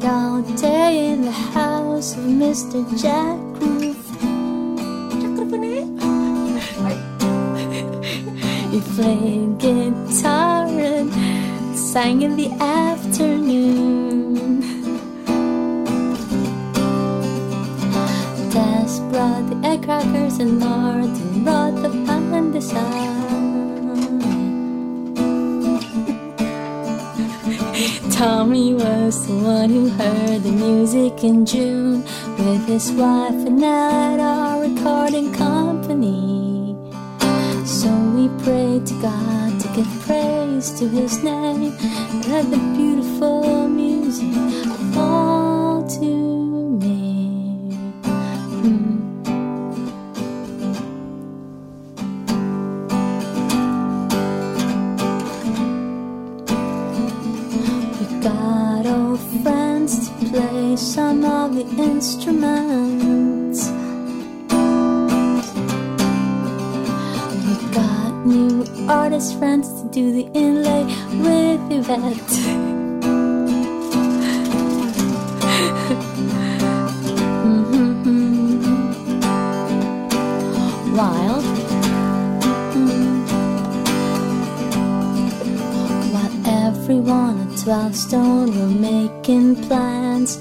played all day in the house of Mr. Jack Roof. He played guitar and sang in the afternoon. Des brought the egg crackers and Martin brought the pan Tommy was the one who heard the music in June with his wife and at our recording company. So we prayed to God to give praise to his name and the beautiful got old friends to play some of the instruments. We got new artist friends to do the inlay with Yvette. Everyone at 12 Stone were making plans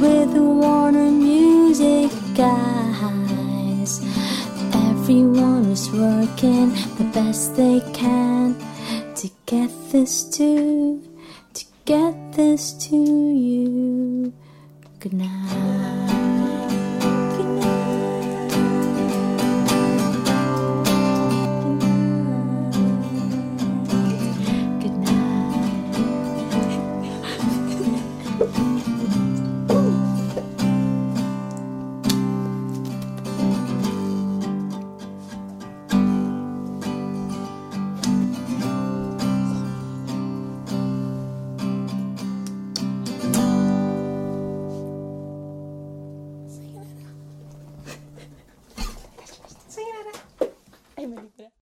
with the Warner Music guys. Everyone was working the best they can to get this to, to get this to you. Good night.